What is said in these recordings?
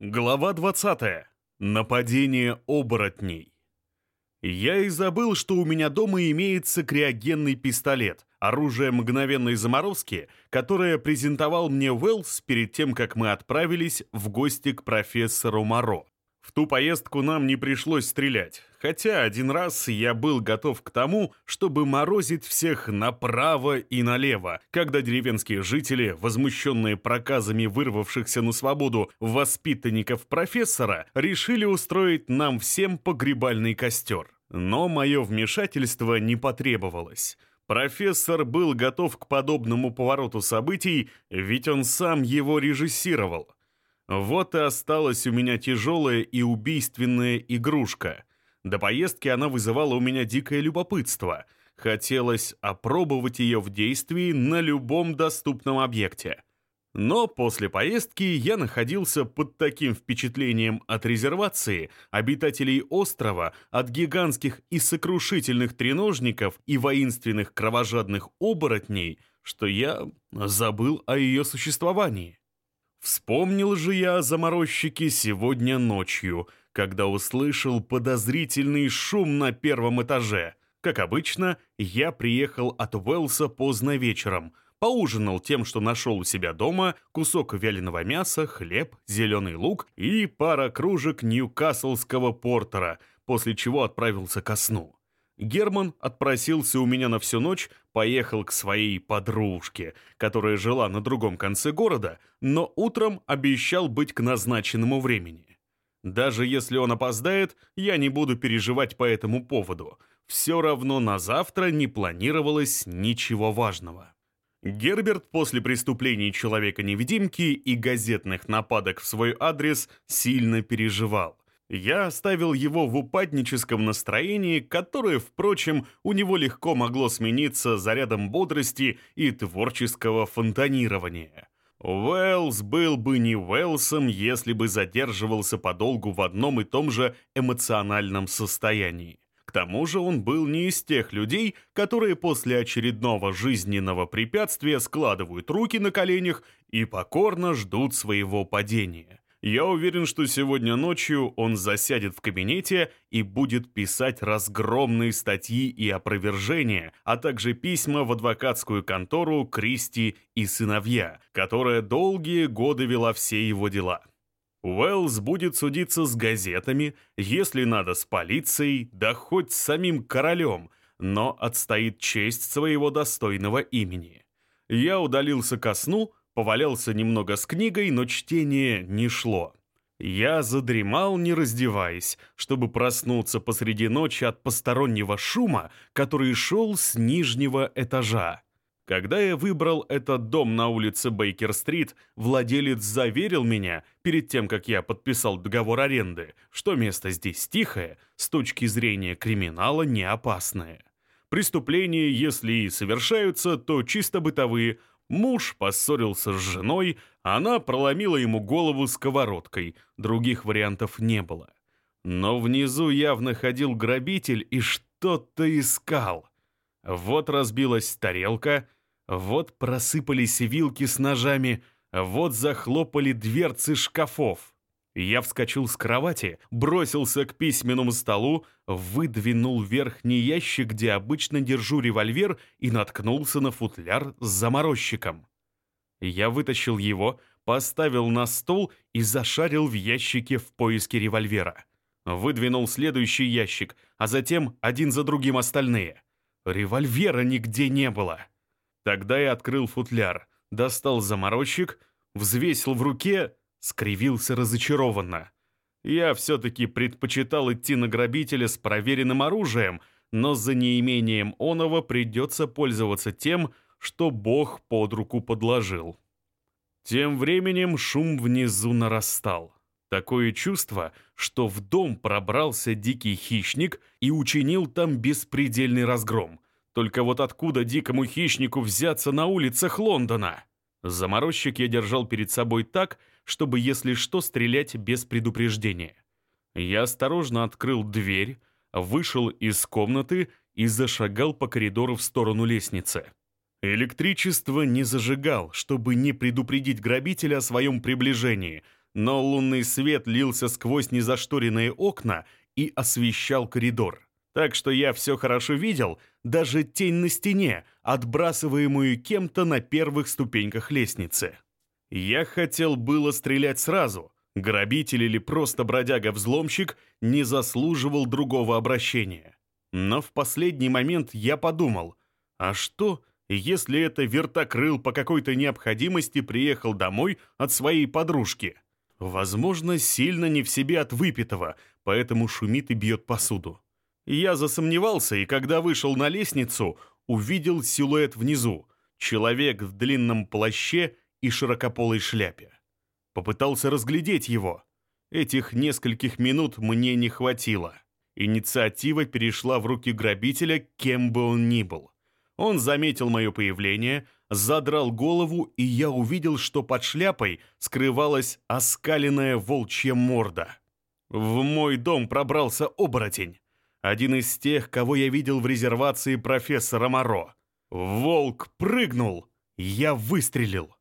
Глава 20. Нападение оборотней. Я и забыл, что у меня дома имеется криогенный пистолет, оружие мгновенной заморозки, которое презентовал мне Уэллс перед тем, как мы отправились в гости к профессору Моро. В ту поездку нам не пришлось стрелять, хотя один раз я был готов к тому, чтобы морозить всех направо и налево, когда деревенские жители, возмущенные проказами вырвавшихся на свободу воспитанников профессора, решили устроить нам всем погребальный костер. Но мое вмешательство не потребовалось. Профессор был готов к подобному повороту событий, ведь он сам его режиссировал. Вот и осталась у меня тяжелая и убийственная игрушка. До поездки она вызывала у меня дикое любопытство. Хотелось опробовать ее в действии на любом доступном объекте. Но после поездки я находился под таким впечатлением от резервации, обитателей острова, от гигантских и сокрушительных треножников и воинственных кровожадных оборотней, что я забыл о ее существовании. Вспомнил же я о заморозчике сегодня ночью, когда услышал подозрительный шум на первом этаже. Как обычно, я приехал от Уэлса поздно вечером, поужинал тем, что нашел у себя дома, кусок вяленого мяса, хлеб, зеленый лук и пара кружек ньюкаслского портера, после чего отправился ко сну. Герман отпросился у меня на всю ночь, поехал к своей подружке, которая жила на другом конце города, но утром обещал быть к назначенному времени. Даже если он опоздает, я не буду переживать по этому поводу. Все равно на завтра не планировалось ничего важного. Герберт после преступлений Человека-невидимки и газетных нападок в свой адрес сильно переживал. Я оставил его в упадническом настроении, которое, впрочем, у него легко могло смениться зарядом бодрости и творческого фонтанирования. Уэллс был бы не Уэллсом, если бы задерживался подолгу в одном и том же эмоциональном состоянии. К тому же он был не из тех людей, которые после очередного жизненного препятствия складывают руки на коленях и покорно ждут своего падения. Я уверен, что сегодня ночью он засядет в кабинете и будет писать разгромные статьи и опровержения, а также письма в адвокатскую контору Кристи и сыновья, которая долгие годы вела все его дела. Уэллс будет судиться с газетами, если надо с полицией, да хоть с самим королем, но отстоит честь своего достойного имени. Я удалился ко сну, Повалялся немного с книгой, но чтение не шло. Я задремал, не раздеваясь, чтобы проснуться посреди ночи от постороннего шума, который шел с нижнего этажа. Когда я выбрал этот дом на улице Бейкер-стрит, владелец заверил меня, перед тем, как я подписал договор аренды, что место здесь тихое, с точки зрения криминала не опасное. Преступления, если и совершаются, то чисто бытовые, Муж поссорился с женой, она проломила ему голову сковородкой, других вариантов не было. Но внизу явно ходил грабитель и что-то искал. Вот разбилась тарелка, вот просыпались вилки с ножами, вот захлопали дверцы шкафов. Я вскочил с кровати, бросился к письменному столу, выдвинул верхний ящик, где обычно держу револьвер, и наткнулся на футляр с заморозчиком. Я вытащил его, поставил на стол и зашарил в ящике в поиске револьвера. Выдвинул следующий ящик, а затем один за другим остальные. Револьвера нигде не было. Тогда я открыл футляр, достал заморозчик, взвесил в руке скривился разочарованно. Я все-таки предпочитал идти на грабителя с проверенным оружием, но за неимением оного придется пользоваться тем, что Бог под руку подложил. Тем временем шум внизу нарастал. Такое чувство, что в дом пробрался дикий хищник и учинил там беспредельный разгром. Только вот откуда дикому хищнику взяться на улицах Лондона? Заморозчик я держал перед собой так, чтобы, если что, стрелять без предупреждения. Я осторожно открыл дверь, вышел из комнаты и зашагал по коридору в сторону лестницы. Электричество не зажигал, чтобы не предупредить грабителя о своем приближении, но лунный свет лился сквозь незашторенные окна и освещал коридор. Так что я все хорошо видел, даже тень на стене, отбрасываемую кем-то на первых ступеньках лестницы. Я хотел было стрелять сразу. Грабитель или просто бродяга-взломщик не заслуживал другого обращения. Но в последний момент я подумал, а что, если это вертокрыл по какой-то необходимости приехал домой от своей подружки? Возможно, сильно не в себе от выпитого, поэтому шумит и бьет посуду. Я засомневался, и когда вышел на лестницу, увидел силуэт внизу. Человек в длинном плаще и широкополой шляпе. Попытался разглядеть его. Этих нескольких минут мне не хватило. Инициатива перешла в руки грабителя, кем бы он ни был. Он заметил мое появление, задрал голову, и я увидел, что под шляпой скрывалась оскаленная волчья морда. В мой дом пробрался оборотень. Один из тех, кого я видел в резервации профессора Моро. Волк прыгнул. Я выстрелил.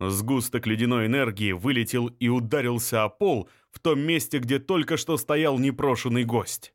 Сгусток ледяной энергии вылетел и ударился о пол в том месте, где только что стоял непрошенный гость.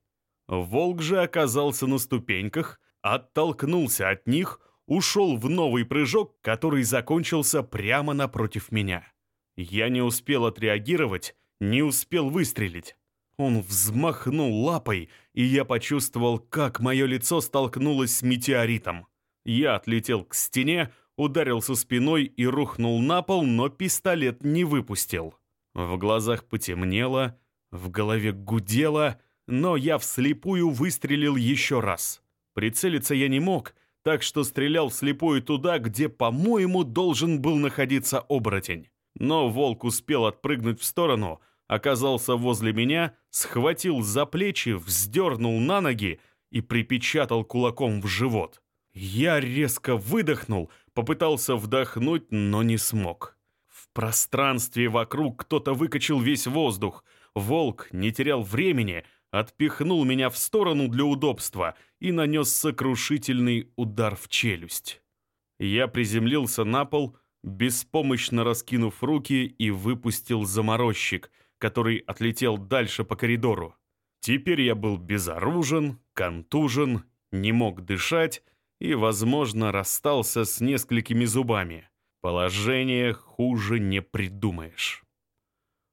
Волк же оказался на ступеньках, оттолкнулся от них, ушел в новый прыжок, который закончился прямо напротив меня. Я не успел отреагировать, не успел выстрелить. Он взмахнул лапой, и я почувствовал, как мое лицо столкнулось с метеоритом. Я отлетел к стене, ударился спиной и рухнул на пол, но пистолет не выпустил. В глазах потемнело, в голове гудело, но я вслепую выстрелил еще раз. Прицелиться я не мог, так что стрелял вслепую туда, где, по-моему, должен был находиться оборотень. Но волк успел отпрыгнуть в сторону, оказался возле меня, схватил за плечи, вздернул на ноги и припечатал кулаком в живот. Я резко выдохнул, попытался вдохнуть, но не смог. В пространстве вокруг кто-то выкачал весь воздух. Волк не терял времени, отпихнул меня в сторону для удобства и нанес сокрушительный удар в челюсть. Я приземлился на пол, беспомощно раскинув руки и выпустил заморозчик, который отлетел дальше по коридору. Теперь я был безоружен, контужен, не мог дышать и, возможно, расстался с несколькими зубами. Положение хуже не придумаешь.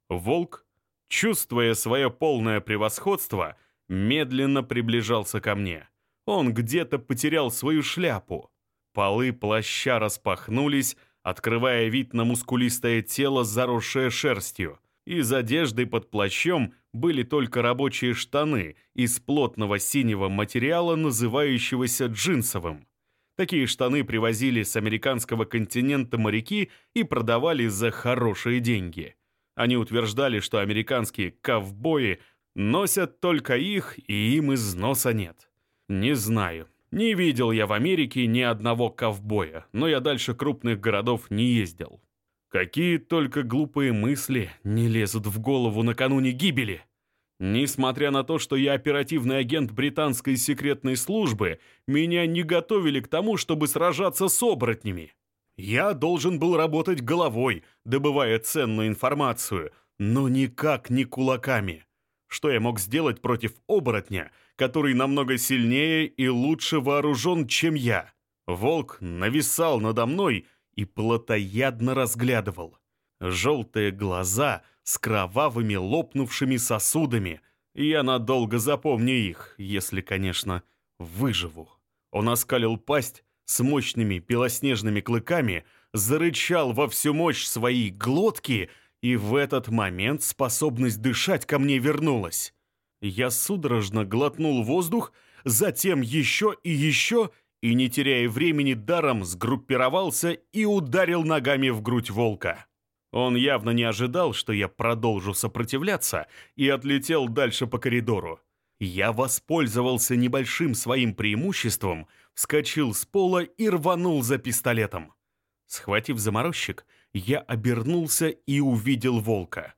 Волк, чувствуя свое полное превосходство, медленно приближался ко мне. Он где-то потерял свою шляпу. Полы плаща распахнулись, открывая вид на мускулистое тело, заросшее шерстью. Из одежды под плащом были только рабочие штаны из плотного синего материала, называющегося джинсовым. Такие штаны привозили с американского континента моряки и продавали за хорошие деньги. Они утверждали, что американские ковбои носят только их, и им износа нет. Не знаю. Не видел я в Америке ни одного ковбоя, но я дальше крупных городов не ездил. Какие только глупые мысли не лезут в голову накануне гибели. Несмотря на то, что я оперативный агент британской секретной службы, меня не готовили к тому, чтобы сражаться с оборотнями. Я должен был работать головой, добывая ценную информацию, но никак не кулаками. Что я мог сделать против оборотня, который намного сильнее и лучше вооружен, чем я? Волк нависал надо мной и плотоядно разглядывал. Желтые глаза с кровавыми лопнувшими сосудами. Я надолго запомню их, если, конечно, выживу. Он оскалил пасть с мощными белоснежными клыками, зарычал во всю мощь своей глотки, и в этот момент способность дышать ко мне вернулась. Я судорожно глотнул воздух, затем еще и еще, и, не теряя времени даром, сгруппировался и ударил ногами в грудь волка. Он явно не ожидал, что я продолжу сопротивляться, и отлетел дальше по коридору. Я воспользовался небольшим своим преимуществом, вскочил с пола и рванул за пистолетом. Схватив заморозчик, я обернулся и увидел волка.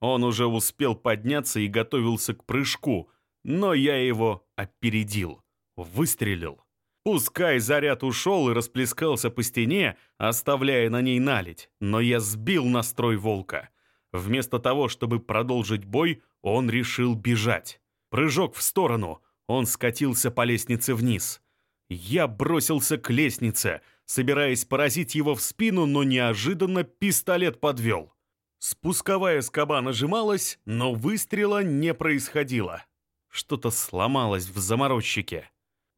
Он уже успел подняться и готовился к прыжку, но я его опередил, выстрелил. Пускай заряд ушел и расплескался по стене, оставляя на ней налить, но я сбил настрой волка. Вместо того, чтобы продолжить бой, он решил бежать. Прыжок в сторону. Он скатился по лестнице вниз. Я бросился к лестнице, собираясь поразить его в спину, но неожиданно пистолет подвел. Спусковая скоба нажималась, но выстрела не происходило. Что-то сломалось в заморозчике.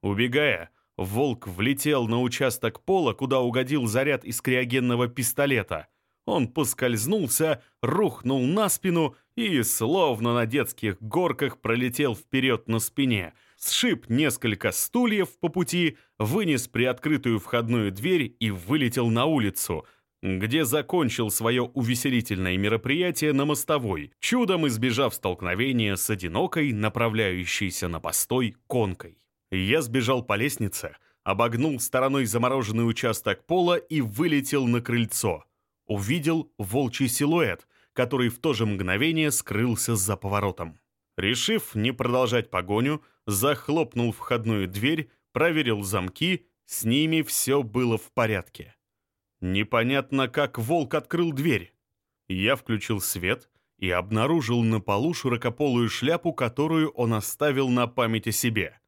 Убегая, волк влетел на участок пола, куда угодил заряд из криогенного пистолета. Он поскользнулся, рухнул на спину и, словно на детских горках, пролетел вперед на спине, сшиб несколько стульев по пути, вынес приоткрытую входную дверь и вылетел на улицу, где закончил свое увеселительное мероприятие на мостовой, чудом избежав столкновения с одинокой, направляющейся на постой конкой. Я сбежал по лестнице, обогнул стороной замороженный участок пола и вылетел на крыльцо. Увидел волчий силуэт, который в то же мгновение скрылся за поворотом. Решив не продолжать погоню, захлопнул входную дверь, проверил замки, с ними все было в порядке. Непонятно, как волк открыл дверь. Я включил свет и обнаружил на полу широкополую шляпу, которую он оставил на память о себе.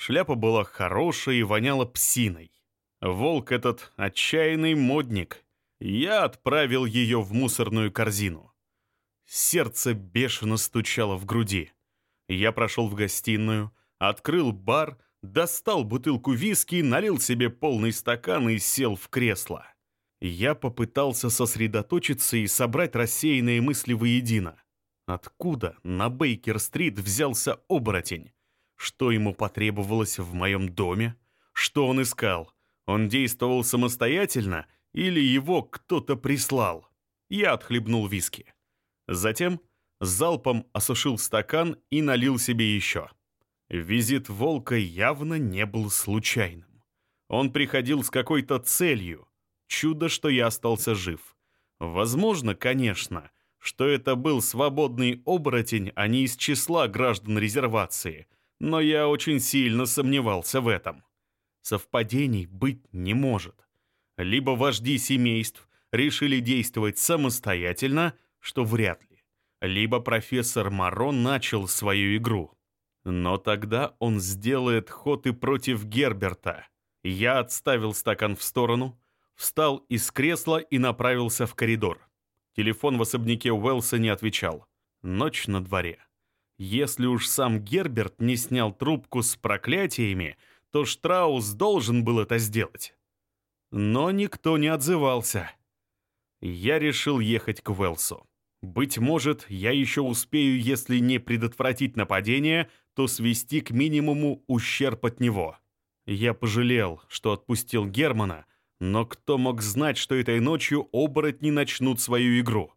Шляпа была хорошая и воняла псиной. Волк этот отчаянный модник. Я отправил ее в мусорную корзину. Сердце бешено стучало в груди. Я прошел в гостиную, открыл бар, достал бутылку виски, налил себе полный стакан и сел в кресло. Я попытался сосредоточиться и собрать рассеянные мысли воедино. Откуда на Бейкер-стрит взялся оборотень? Что ему потребовалось в моем доме? Что он искал? Он действовал самостоятельно или его кто-то прислал? Я отхлебнул виски. Затем залпом осушил стакан и налил себе еще. Визит волка явно не был случайным. Он приходил с какой-то целью, Чудо, что я остался жив. Возможно, конечно, что это был свободный оборотень, а не из числа граждан резервации, но я очень сильно сомневался в этом. Совпадений быть не может. Либо вожди семейств решили действовать самостоятельно, что вряд ли, либо профессор Марон начал свою игру. Но тогда он сделает ход и против Герберта. Я отставил стакан в сторону, встал из кресла и направился в коридор. Телефон в особняке Уэлса не отвечал. Ночь на дворе. Если уж сам Герберт не снял трубку с проклятиями, то Штраус должен был это сделать. Но никто не отзывался. Я решил ехать к Уэлсу. Быть может, я еще успею, если не предотвратить нападение, то свести к минимуму ущерб от него. Я пожалел, что отпустил Германа, но кто мог знать, что этой ночью оборотни начнут свою игру?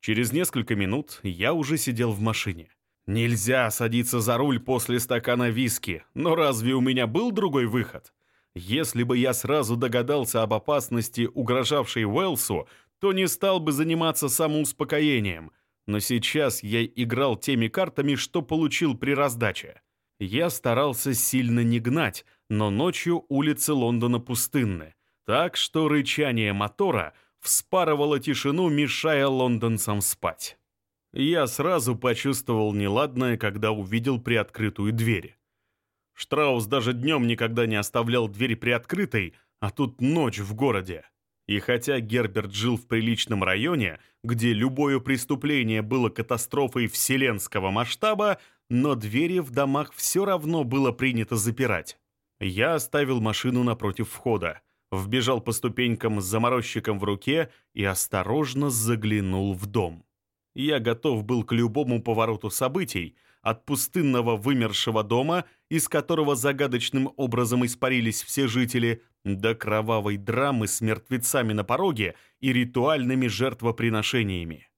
Через несколько минут я уже сидел в машине. Нельзя садиться за руль после стакана виски, но разве у меня был другой выход? Если бы я сразу догадался об опасности, угрожавшей Уэлсу, то не стал бы заниматься самоуспокоением. Но сейчас я играл теми картами, что получил при раздаче. Я старался сильно не гнать, но ночью улицы Лондона пустынны так что рычание мотора вспарывало тишину, мешая лондонцам спать. Я сразу почувствовал неладное, когда увидел приоткрытую дверь. Штраус даже днем никогда не оставлял дверь приоткрытой, а тут ночь в городе. И хотя Герберт жил в приличном районе, где любое преступление было катастрофой вселенского масштаба, но двери в домах все равно было принято запирать. Я оставил машину напротив входа вбежал по ступенькам с заморозчиком в руке и осторожно заглянул в дом. Я готов был к любому повороту событий, от пустынного вымершего дома, из которого загадочным образом испарились все жители, до кровавой драмы с мертвецами на пороге и ритуальными жертвоприношениями.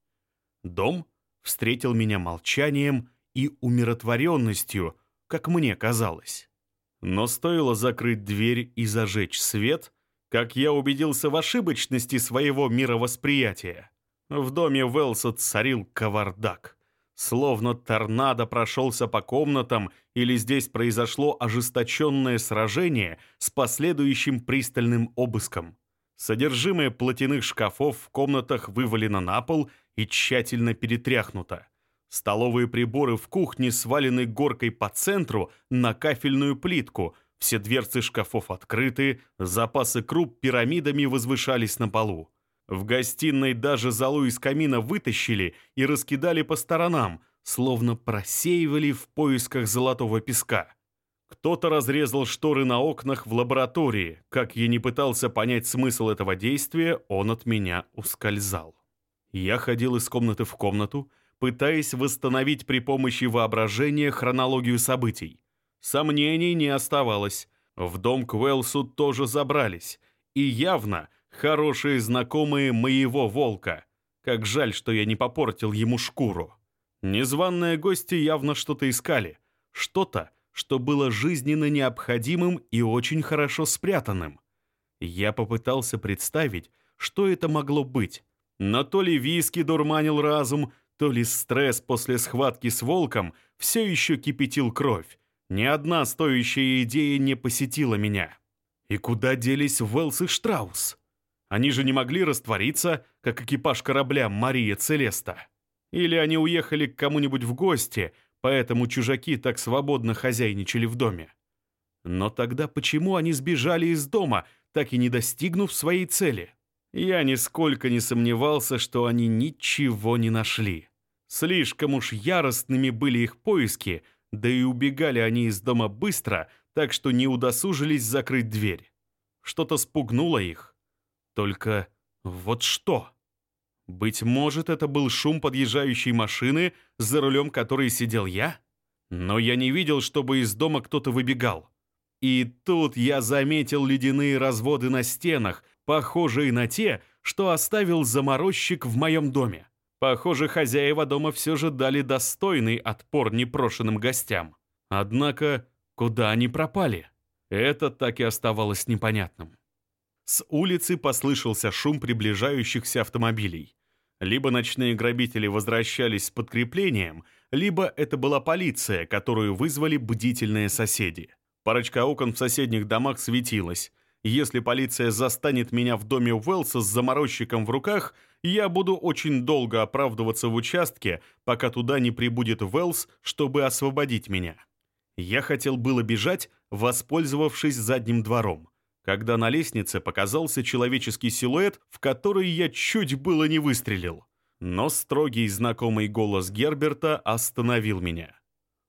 Дом встретил меня молчанием и умиротворенностью, как мне казалось. Но стоило закрыть дверь и зажечь свет, как я убедился в ошибочности своего мировосприятия. В доме Уэлса царил кавардак. Словно торнадо прошелся по комнатам, или здесь произошло ожесточенное сражение с последующим пристальным обыском. Содержимое платяных шкафов в комнатах вывалено на пол, и тщательно перетряхнута. Столовые приборы в кухне свалены горкой по центру на кафельную плитку, все дверцы шкафов открыты, запасы круп пирамидами возвышались на полу. В гостиной даже золу из камина вытащили и раскидали по сторонам, словно просеивали в поисках золотого песка. Кто-то разрезал шторы на окнах в лаборатории. Как я не пытался понять смысл этого действия, он от меня ускользал. Я ходил из комнаты в комнату, пытаясь восстановить при помощи воображения хронологию событий. Сомнений не оставалось. В дом к Уэлсу тоже забрались. И явно хорошие знакомые моего волка. Как жаль, что я не попортил ему шкуру. Незваные гости явно что-то искали. Что-то, что было жизненно необходимым и очень хорошо спрятанным. Я попытался представить, что это могло быть. Но то ли виски дурманил разум, то ли стресс после схватки с волком все еще кипятил кровь. Ни одна стоящая идея не посетила меня. И куда делись Уэллс и Штраус? Они же не могли раствориться, как экипаж корабля «Мария Целеста». Или они уехали к кому-нибудь в гости, поэтому чужаки так свободно хозяйничали в доме. Но тогда почему они сбежали из дома, так и не достигнув своей цели? Я нисколько не сомневался, что они ничего не нашли. Слишком уж яростными были их поиски, да и убегали они из дома быстро, так что не удосужились закрыть дверь. Что-то спугнуло их. Только вот что? Быть может, это был шум подъезжающей машины, за рулем которой сидел я? Но я не видел, чтобы из дома кто-то выбегал. И тут я заметил ледяные разводы на стенах, похожие на те, что оставил заморозчик в моем доме. Похоже, хозяева дома все же дали достойный отпор непрошенным гостям. Однако, куда они пропали? Это так и оставалось непонятным. С улицы послышался шум приближающихся автомобилей. Либо ночные грабители возвращались с подкреплением, либо это была полиция, которую вызвали бдительные соседи. Парочка окон в соседних домах светилась. Если полиция застанет меня в доме Уэллса с заморозчиком в руках, я буду очень долго оправдываться в участке, пока туда не прибудет Уэллс, чтобы освободить меня. Я хотел было бежать, воспользовавшись задним двором когда на лестнице показался человеческий силуэт, в который я чуть было не выстрелил. Но строгий знакомый голос Герберта остановил меня.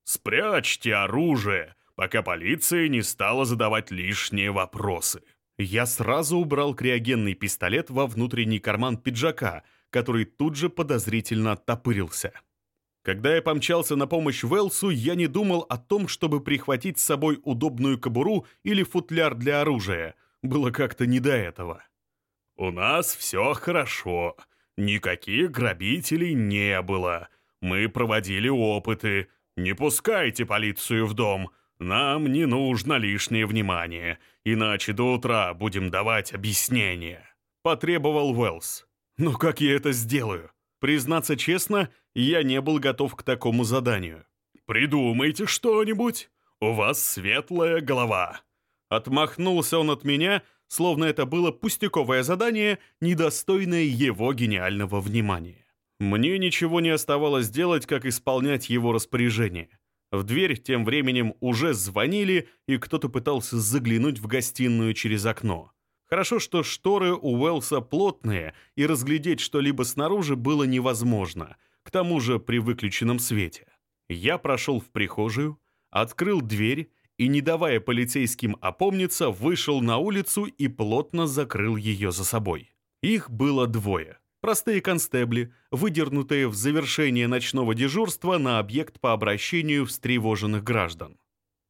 «Спрячьте оружие, пока полиция не стала задавать лишние вопросы». Я сразу убрал криогенный пистолет во внутренний карман пиджака, который тут же подозрительно оттопырился. Когда я помчался на помощь Велсу, я не думал о том, чтобы прихватить с собой удобную кобуру или футляр для оружия. Было как-то не до этого. «У нас все хорошо. Никаких грабителей не было. Мы проводили опыты. Не пускайте полицию в дом. Нам не нужно лишнее внимание, иначе до утра будем давать объяснения», — потребовал Уэллс. «Ну как я это сделаю? Признаться честно, я не был готов к такому заданию. «Придумайте что-нибудь. У вас светлая голова». Отмахнулся он от меня, словно это было пустяковое задание, недостойное его гениального внимания. Мне ничего не оставалось делать, как исполнять его распоряжение. В дверь тем временем уже звонили, и кто-то пытался заглянуть в гостиную через окно. Хорошо, что шторы у Уэлса плотные, и разглядеть что-либо снаружи было невозможно, тому же при выключенном свете. Я прошел в прихожую, открыл дверь и, не давая полицейским опомниться, вышел на улицу и плотно закрыл ее за собой. Их было двое. Простые констебли, выдернутые в завершение ночного дежурства на объект по обращению встревоженных граждан.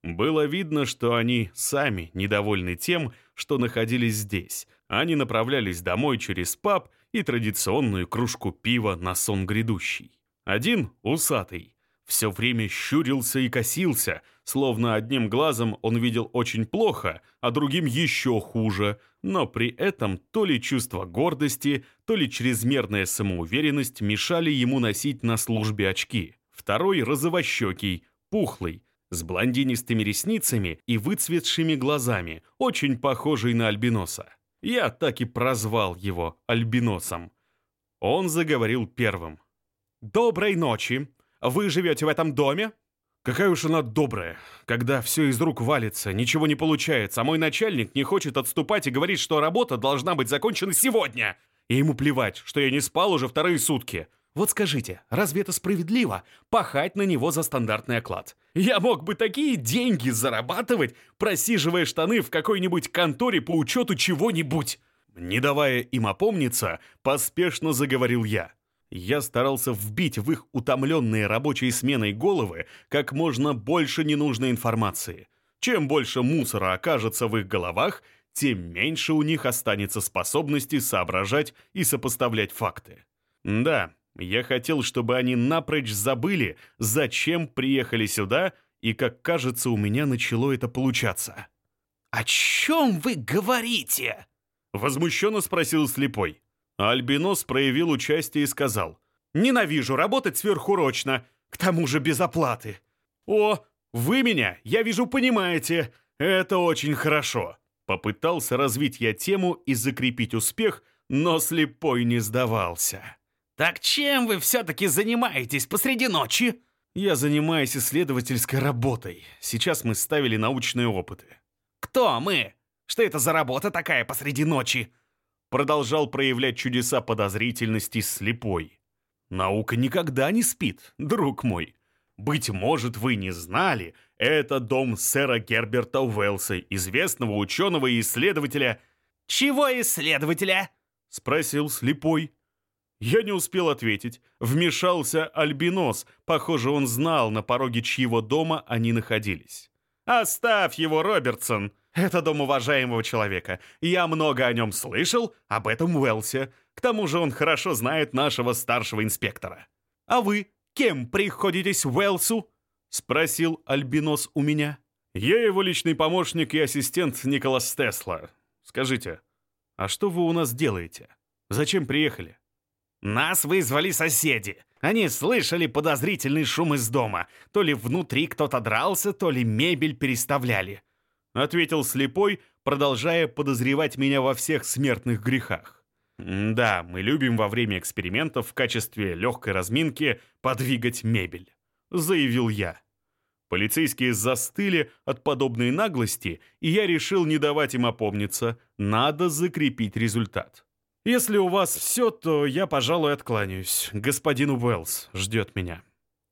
Было видно, что они сами недовольны тем, что находились здесь. Они направлялись домой через паб и традиционную кружку пива на сон грядущий. Один, усатый, все время щурился и косился, словно одним глазом он видел очень плохо, а другим еще хуже, но при этом то ли чувство гордости, то ли чрезмерная самоуверенность мешали ему носить на службе очки. Второй розовощекий, пухлый, с блондинистыми ресницами и выцветшими глазами, очень похожий на альбиноса. Я так и прозвал его альбиносом. Он заговорил первым. «Доброй ночи. Вы живете в этом доме?» Какая уж она добрая, когда все из рук валится, ничего не получается, а мой начальник не хочет отступать и говорит, что работа должна быть закончена сегодня. И ему плевать, что я не спал уже вторые сутки. Вот скажите, разве это справедливо? Пахать на него за стандартный оклад. Я мог бы такие деньги зарабатывать, просиживая штаны в какой-нибудь конторе по учету чего-нибудь. Не давая им опомниться, поспешно заговорил я. Я старался вбить в их утомленные рабочей сменой головы как можно больше ненужной информации. Чем больше мусора окажется в их головах, тем меньше у них останется способности соображать и сопоставлять факты. Да, я хотел, чтобы они напрочь забыли, зачем приехали сюда, и, как кажется, у меня начало это получаться. «О чем вы говорите?» Возмущенно спросил слепой. Альбинос проявил участие и сказал. «Ненавижу работать сверхурочно, к тому же без оплаты». «О, вы меня, я вижу, понимаете. Это очень хорошо». Попытался развить я тему и закрепить успех, но слепой не сдавался. «Так чем вы все-таки занимаетесь посреди ночи?» «Я занимаюсь исследовательской работой. Сейчас мы ставили научные опыты». «Кто мы? Что это за работа такая посреди ночи?» Продолжал проявлять чудеса подозрительности слепой. «Наука никогда не спит, друг мой. Быть может, вы не знали, это дом сэра Герберта Уэллса, известного ученого и исследователя». «Чего исследователя?» — спросил слепой. Я не успел ответить. Вмешался Альбинос. Похоже, он знал, на пороге чьего дома они находились. «Оставь его, Робертсон! Это дом уважаемого человека. Я много о нем слышал, об этом Уэлсе. К тому же он хорошо знает нашего старшего инспектора. А вы кем приходитесь Уэлсу?» — спросил Альбинос у меня. «Я его личный помощник и ассистент Николас Тесла. Скажите, а что вы у нас делаете? Зачем приехали?» «Нас вызвали соседи. Они слышали подозрительный шум из дома. То ли внутри кто-то дрался, то ли мебель переставляли», — ответил слепой, продолжая подозревать меня во всех смертных грехах. «Да, мы любим во время экспериментов в качестве легкой разминки подвигать мебель», — заявил я. Полицейские застыли от подобной наглости, и я решил не давать им опомниться. Надо закрепить результат. Если у вас все, то я, пожалуй, откланяюсь. Господин Уэллс ждет меня».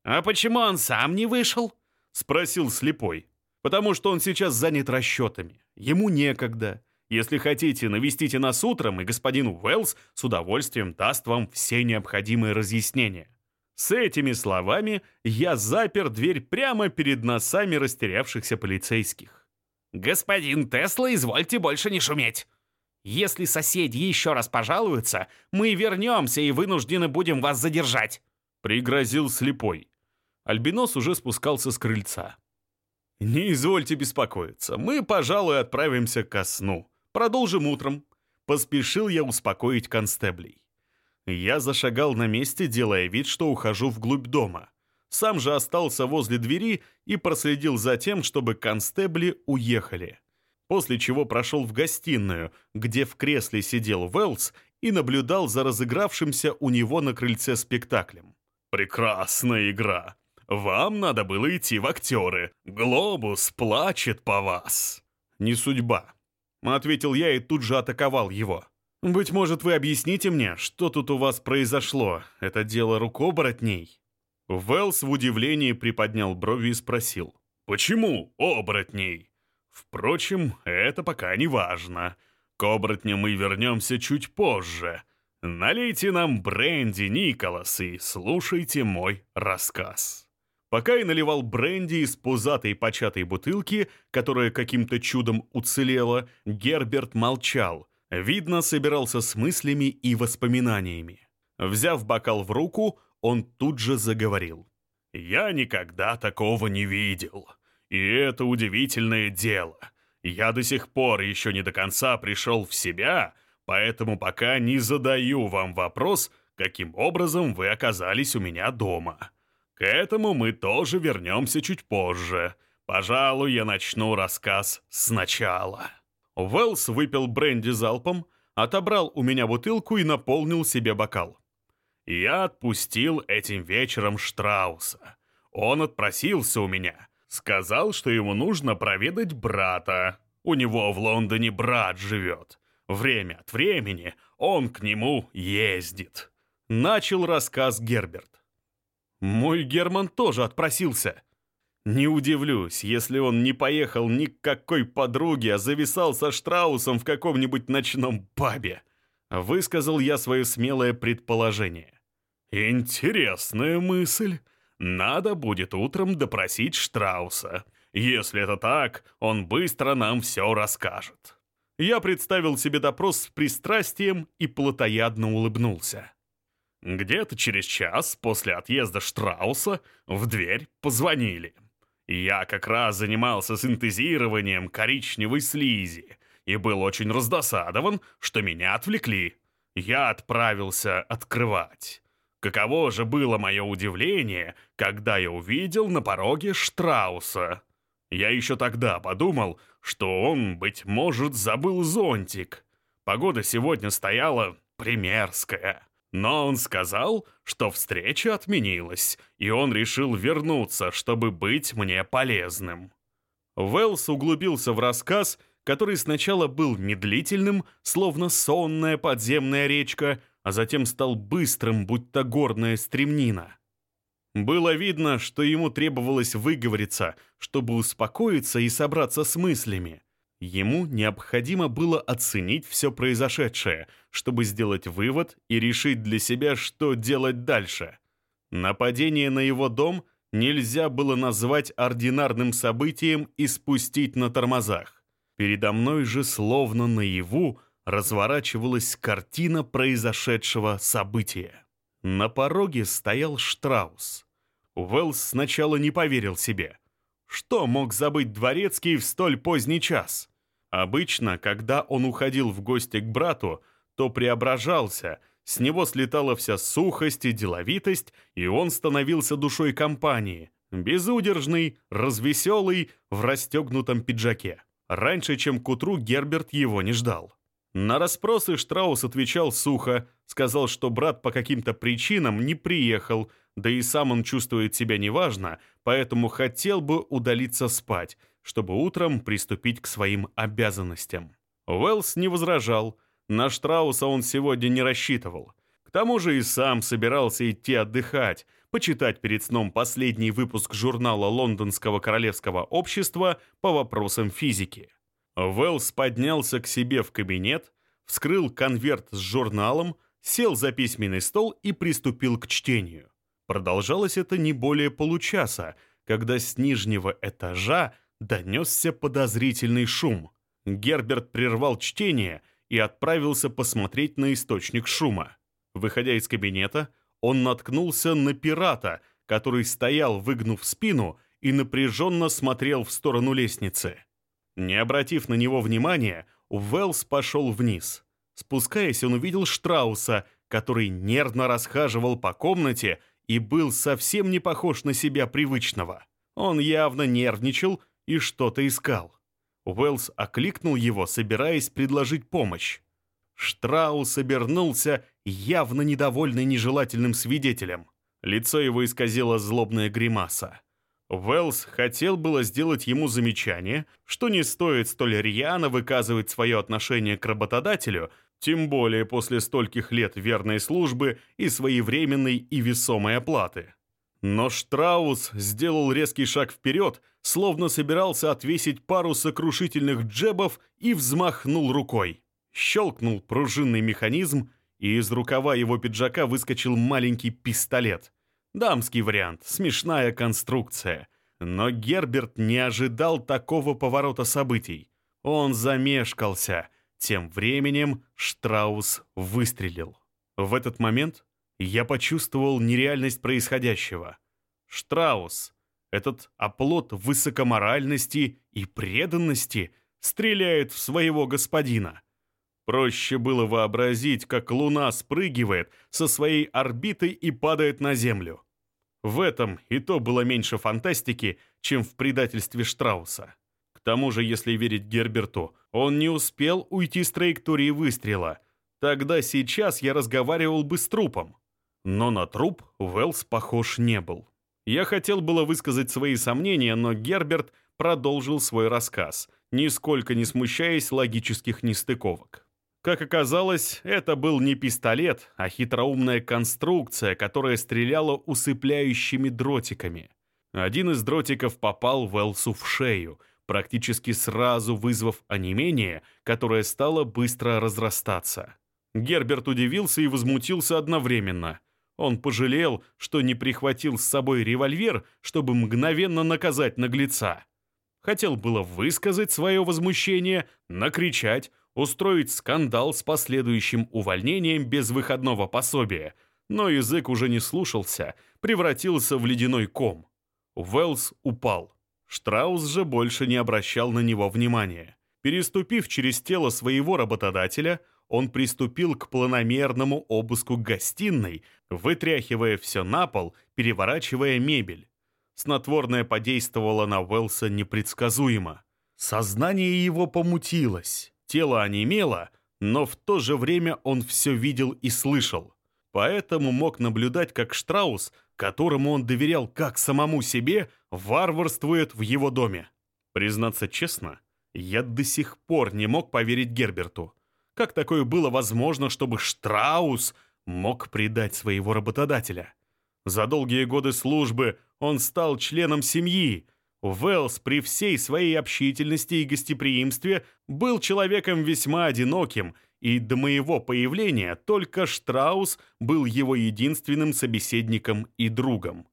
«А почему он сам не вышел?» — спросил слепой. «Потому что он сейчас занят расчетами. Ему некогда. Если хотите, навестите нас утром, и господин Уэллс с удовольствием даст вам все необходимые разъяснения». С этими словами я запер дверь прямо перед носами растерявшихся полицейских. «Господин Тесла, извольте больше не шуметь. Если соседи еще раз пожалуются, мы вернемся и вынуждены будем вас задержать», — пригрозил слепой. Альбинос уже спускался с крыльца. «Не извольте беспокоиться, мы, пожалуй, отправимся ко сну. Продолжим утром». Поспешил я успокоить констеблей. Я зашагал на месте, делая вид, что ухожу вглубь дома. Сам же остался возле двери и проследил за тем, чтобы констебли уехали после чего прошел в гостиную, где в кресле сидел Уэллс и наблюдал за разыгравшимся у него на крыльце спектаклем. «Прекрасная игра! Вам надо было идти в актеры. Глобус плачет по вас!» «Не судьба», — ответил я и тут же атаковал его. «Быть может, вы объясните мне, что тут у вас произошло? Это дело рук оборотней?» Уэллс в удивлении приподнял брови и спросил. «Почему оборотней?» Впрочем, это пока не важно. К оборотням мы вернемся чуть позже. Налейте нам бренди, Николас, и слушайте мой рассказ. Пока я наливал бренди из пузатой початой бутылки, которая каким-то чудом уцелела, Герберт молчал. Видно, собирался с мыслями и воспоминаниями. Взяв бокал в руку, он тут же заговорил. «Я никогда такого не видел. И это удивительное дело. Я до сих пор еще не до конца пришел в себя, поэтому пока не задаю вам вопрос, каким образом вы оказались у меня дома. К этому мы тоже вернемся чуть позже. Пожалуй, я начну рассказ сначала. Уэллс выпил бренди залпом, отобрал у меня бутылку и наполнил себе бокал. Я отпустил этим вечером Штрауса. Он отпросился у меня. Сказал, что ему нужно проведать брата. У него в Лондоне брат живет. Время от времени он к нему ездит. Начал рассказ Герберт. Мой Герман тоже отпросился. Не удивлюсь, если он не поехал ни к какой подруге, а зависал со Штраусом в каком-нибудь ночном пабе. Высказал я свое смелое предположение. Интересная мысль. Надо будет утром допросить Штрауса. Если это так, он быстро нам все расскажет. Я представил себе допрос с пристрастием и плотоядно улыбнулся. Где-то через час после отъезда Штрауса в дверь позвонили. Я как раз занимался синтезированием коричневой слизи и был очень раздосадован, что меня отвлекли. Я отправился открывать. Каково же было мое удивление, когда я увидел на пороге Штрауса. Я еще тогда подумал, что он, быть может, забыл зонтик. Погода сегодня стояла примерская. Но он сказал, что встреча отменилась, и он решил вернуться, чтобы быть мне полезным. Уэллс углубился в рассказ, который сначала был медлительным, словно сонная подземная речка, а затем стал быстрым, будто горная стремнина. Было видно, что ему требовалось выговориться, чтобы успокоиться и собраться с мыслями. Ему необходимо было оценить все произошедшее, чтобы сделать вывод и решить для себя, что делать дальше. Нападение на его дом нельзя было назвать ординарным событием и спустить на тормозах. Передо мной же, словно наяву, разворачивалась картина произошедшего события. На пороге стоял Штраус. Уэллс сначала не поверил себе. Что мог забыть дворецкий в столь поздний час? Обычно, когда он уходил в гости к брату, то преображался, с него слетала вся сухость и деловитость, и он становился душой компании, безудержный, развеселый, в расстегнутом пиджаке. Раньше, чем к утру, Герберт его не ждал. На расспросы Штраус отвечал сухо, сказал, что брат по каким-то причинам не приехал, да и сам он чувствует себя неважно, поэтому хотел бы удалиться спать, чтобы утром приступить к своим обязанностям. Уэллс не возражал, на Штрауса он сегодня не рассчитывал. К тому же и сам собирался идти отдыхать, почитать перед сном последний выпуск журнала Лондонского королевского общества по вопросам физики. Уэллс поднялся к себе в кабинет, вскрыл конверт с журналом, сел за письменный стол и приступил к чтению. Продолжалось это не более получаса, когда с нижнего этажа донесся подозрительный шум. Герберт прервал чтение и отправился посмотреть на источник шума. Выходя из кабинета, он наткнулся на пирата, который стоял, выгнув спину, и напряженно смотрел в сторону лестницы. Не обратив на него внимания, Уэллс пошел вниз. Спускаясь, он увидел Штрауса, который нервно расхаживал по комнате и был совсем не похож на себя привычного. Он явно нервничал и что-то искал. Уэллс окликнул его, собираясь предложить помощь. Штраус обернулся, явно недовольный нежелательным свидетелем. Лицо его исказило злобная гримаса. Уэллс хотел было сделать ему замечание, что не стоит столь рьяно выказывать свое отношение к работодателю, тем более после стольких лет верной службы и своевременной и весомой оплаты. Но Штраус сделал резкий шаг вперед, словно собирался отвесить пару сокрушительных джебов и взмахнул рукой. Щелкнул пружинный механизм, и из рукава его пиджака выскочил маленький пистолет. Дамский вариант, смешная конструкция. Но Герберт не ожидал такого поворота событий. Он замешкался. Тем временем Штраус выстрелил. В этот момент я почувствовал нереальность происходящего. Штраус, этот оплот высокоморальности и преданности, стреляет в своего господина. Проще было вообразить, как Луна спрыгивает со своей орбиты и падает на Землю. В этом и то было меньше фантастики, чем в предательстве Штрауса. К тому же, если верить Герберту, он не успел уйти с траектории выстрела. Тогда сейчас я разговаривал бы с трупом. Но на труп Уэллс похож не был. Я хотел было высказать свои сомнения, но Герберт продолжил свой рассказ, нисколько не смущаясь логических нестыковок. Как оказалось, это был не пистолет, а хитроумная конструкция, которая стреляла усыпляющими дротиками. Один из дротиков попал Уэлсу в шею, практически сразу вызвав онемение, которое стало быстро разрастаться. Герберт удивился и возмутился одновременно. Он пожалел, что не прихватил с собой револьвер, чтобы мгновенно наказать наглеца. Хотел было высказать свое возмущение, накричать, устроить скандал с последующим увольнением без выходного пособия, но язык уже не слушался, превратился в ледяной ком. Уэллс упал. Штраус же больше не обращал на него внимания. Переступив через тело своего работодателя, он приступил к планомерному обыску гостиной, вытряхивая все на пол, переворачивая мебель. Снотворное подействовало на Уэлса непредсказуемо. Сознание его помутилось, тело онемело, но в то же время он все видел и слышал. Поэтому мог наблюдать, как Штраус, которому он доверял как самому себе, варварствует в его доме. Признаться честно, я до сих пор не мог поверить Герберту. Как такое было возможно, чтобы Штраус мог предать своего работодателя? За долгие годы службы он стал членом семьи. Уэллс при всей своей общительности и гостеприимстве был человеком весьма одиноким, и до моего появления только Штраус был его единственным собеседником и другом.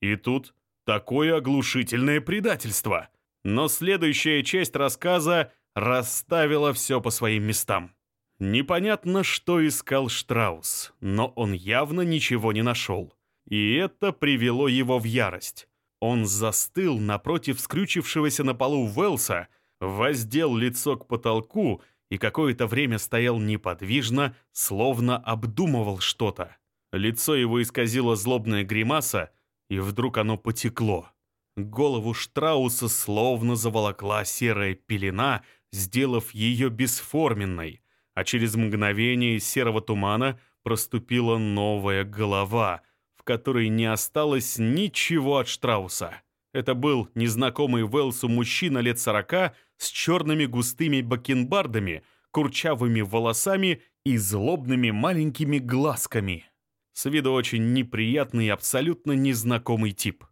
И тут такое оглушительное предательство. Но следующая часть рассказа расставила все по своим местам. Непонятно, что искал Штраус, но он явно ничего не нашел. И это привело его в ярость. Он застыл напротив скрючившегося на полу Уэлса, воздел лицо к потолку и какое-то время стоял неподвижно, словно обдумывал что-то. Лицо его исказило злобная гримаса, и вдруг оно потекло. Голову Штрауса словно заволокла серая пелена, сделав ее бесформенной, а через мгновение из серого тумана проступила новая голова — которой не осталось ничего от Штрауса. Это был незнакомый Уэлсу мужчина лет сорока с черными густыми бакенбардами, курчавыми волосами и злобными маленькими глазками. С виду очень неприятный и абсолютно незнакомый тип.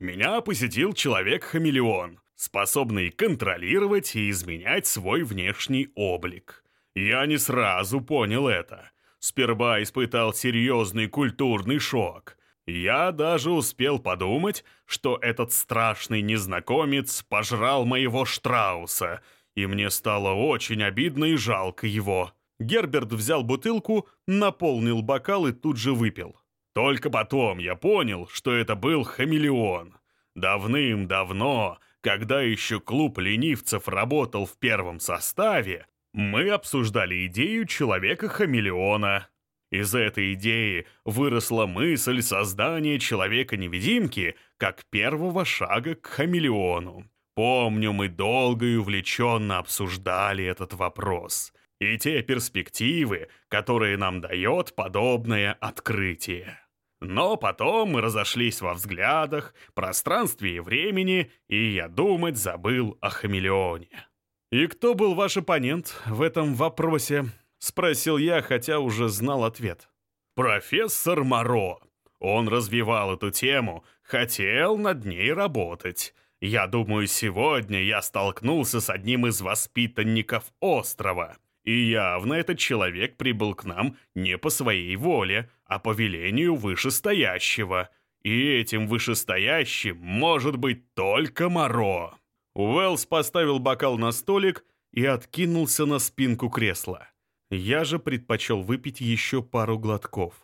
«Меня посетил человек-хамелеон, способный контролировать и изменять свой внешний облик. Я не сразу понял это» сперва испытал серьезный культурный шок. Я даже успел подумать, что этот страшный незнакомец пожрал моего Штрауса, и мне стало очень обидно и жалко его. Герберт взял бутылку, наполнил бокал и тут же выпил. Только потом я понял, что это был хамелеон. Давным-давно, когда еще клуб ленивцев работал в первом составе, мы обсуждали идею человека-хамелеона. Из этой идеи выросла мысль создания человека-невидимки как первого шага к хамелеону. Помню, мы долго и увлеченно обсуждали этот вопрос и те перспективы, которые нам дает подобное открытие. Но потом мы разошлись во взглядах, пространстве и времени, и я думать забыл о хамелеоне. «И кто был ваш оппонент в этом вопросе?» — спросил я, хотя уже знал ответ. «Профессор Моро. Он развивал эту тему, хотел над ней работать. Я думаю, сегодня я столкнулся с одним из воспитанников острова. И явно этот человек прибыл к нам не по своей воле, а по велению вышестоящего. И этим вышестоящим может быть только Моро». Уэллс поставил бокал на столик и откинулся на спинку кресла. Я же предпочел выпить еще пару глотков.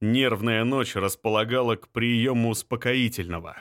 Нервная ночь располагала к приему успокоительного.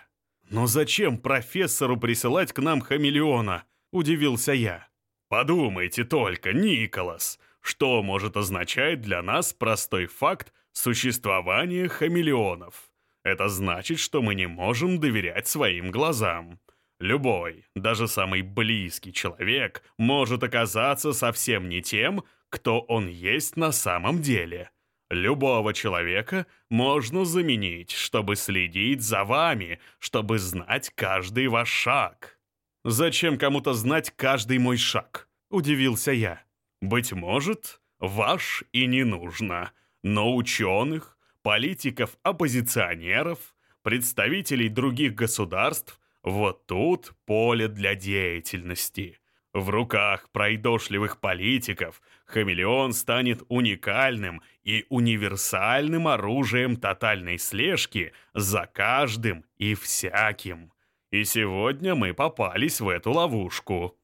«Но зачем профессору присылать к нам хамелеона?» – удивился я. «Подумайте только, Николас, что может означать для нас простой факт существования хамелеонов? Это значит, что мы не можем доверять своим глазам. Любой, даже самый близкий человек может оказаться совсем не тем, кто он есть на самом деле. Любого человека можно заменить, чтобы следить за вами, чтобы знать каждый ваш шаг. Зачем кому-то знать каждый мой шаг? Удивился я. Быть может, ваш и не нужно, но ученых, политиков-оппозиционеров, представителей других государств вот тут поле для деятельности. В руках пройдошливых политиков хамелеон станет уникальным и универсальным оружием тотальной слежки за каждым и всяким. И сегодня мы попались в эту ловушку.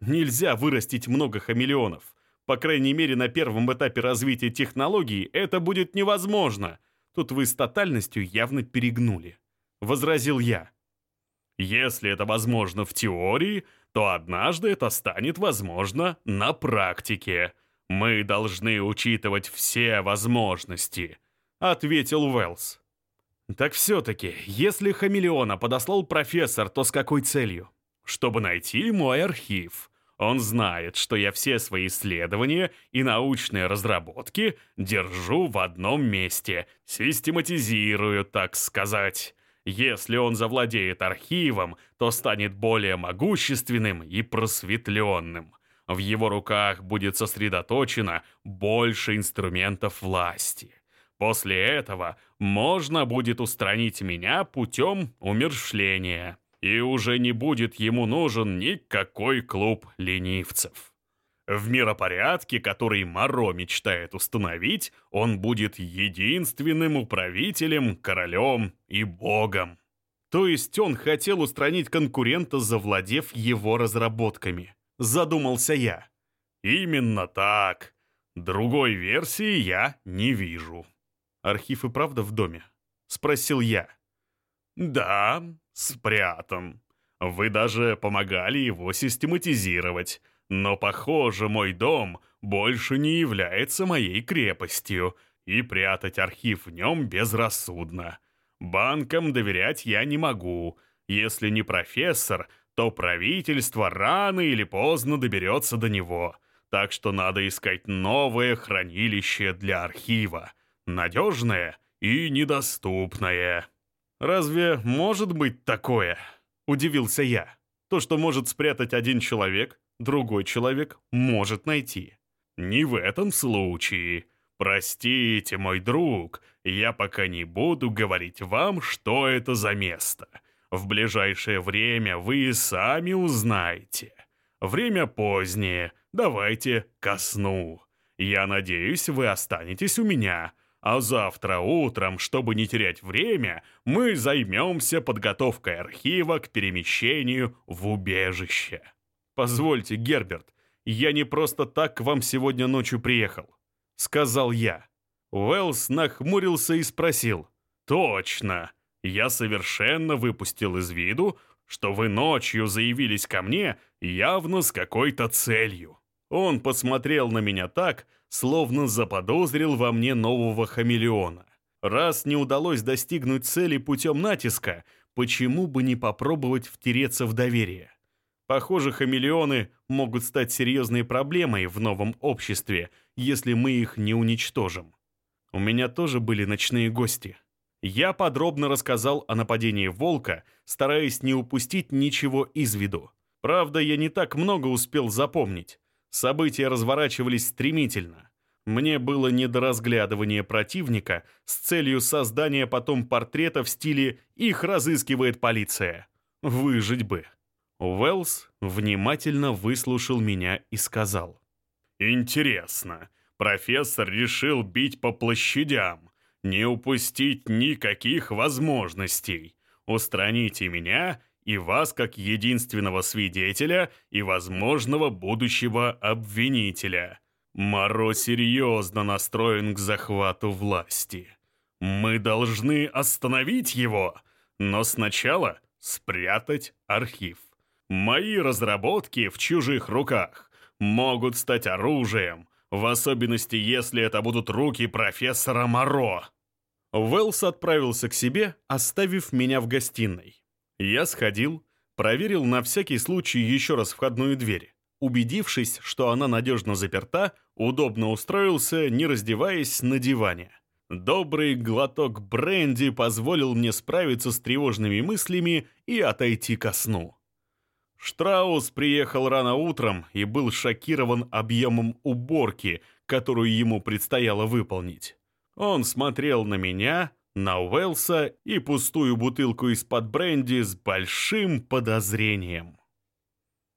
Нельзя вырастить много хамелеонов. По крайней мере, на первом этапе развития технологий это будет невозможно. Тут вы с тотальностью явно перегнули. Возразил я. Если это возможно в теории, то однажды это станет возможно на практике. Мы должны учитывать все возможности», — ответил Уэллс. «Так все-таки, если хамелеона подослал профессор, то с какой целью?» «Чтобы найти мой архив. Он знает, что я все свои исследования и научные разработки держу в одном месте, систематизирую, так сказать. Если он завладеет архивом, то станет более могущественным и просветленным. В его руках будет сосредоточено больше инструментов власти. После этого можно будет устранить меня путем умершления. И уже не будет ему нужен никакой клуб ленивцев. В миропорядке, который Моро мечтает установить, он будет единственным управителем, королем и богом. То есть он хотел устранить конкурента, завладев его разработками. Задумался я. Именно так. Другой версии я не вижу. Архив и правда в доме? Спросил я. Да, спрятан. Вы даже помогали его систематизировать. Но, похоже, мой дом больше не является моей крепостью, и прятать архив в нем безрассудно. Банкам доверять я не могу. Если не профессор, то правительство рано или поздно доберется до него. Так что надо искать новое хранилище для архива. Надежное и недоступное. «Разве может быть такое?» — удивился я. «То, что может спрятать один человек, другой человек может найти. Не в этом случае. Простите, мой друг, я пока не буду говорить вам, что это за место. В ближайшее время вы сами узнаете. Время позднее, давайте ко сну. Я надеюсь, вы останетесь у меня, а завтра утром, чтобы не терять время, мы займемся подготовкой архива к перемещению в убежище. «Позвольте, Герберт, я не просто так к вам сегодня ночью приехал», — сказал я. Уэллс нахмурился и спросил. «Точно. Я совершенно выпустил из виду, что вы ночью заявились ко мне явно с какой-то целью». Он посмотрел на меня так, словно заподозрил во мне нового хамелеона. Раз не удалось достигнуть цели путем натиска, почему бы не попробовать втереться в доверие? Похоже, хамелеоны могут стать серьезной проблемой в новом обществе, если мы их не уничтожим. У меня тоже были ночные гости. Я подробно рассказал о нападении волка, стараясь не упустить ничего из виду. Правда, я не так много успел запомнить. События разворачивались стремительно. Мне было не до разглядывания противника с целью создания потом портрета в стиле «их разыскивает полиция». Выжить бы. Уэллс внимательно выслушал меня и сказал. «Интересно, профессор решил бить по площадям, не упустить никаких возможностей. Устраните меня и вас как единственного свидетеля и возможного будущего обвинителя. Моро серьезно настроен к захвату власти. Мы должны остановить его, но сначала спрятать архив. Мои разработки в чужих руках могут стать оружием, в особенности если это будут руки профессора Моро. Уэллс отправился к себе, оставив меня в гостиной. Я сходил, проверил на всякий случай еще раз входную дверь. Убедившись, что она надежно заперта, Удобно устроился, не раздеваясь, на диване. Добрый глоток бренди позволил мне справиться с тревожными мыслями и отойти ко сну. Штраус приехал рано утром и был шокирован объемом уборки, которую ему предстояло выполнить. Он смотрел на меня, на Уэлса и пустую бутылку из-под бренди с большим подозрением.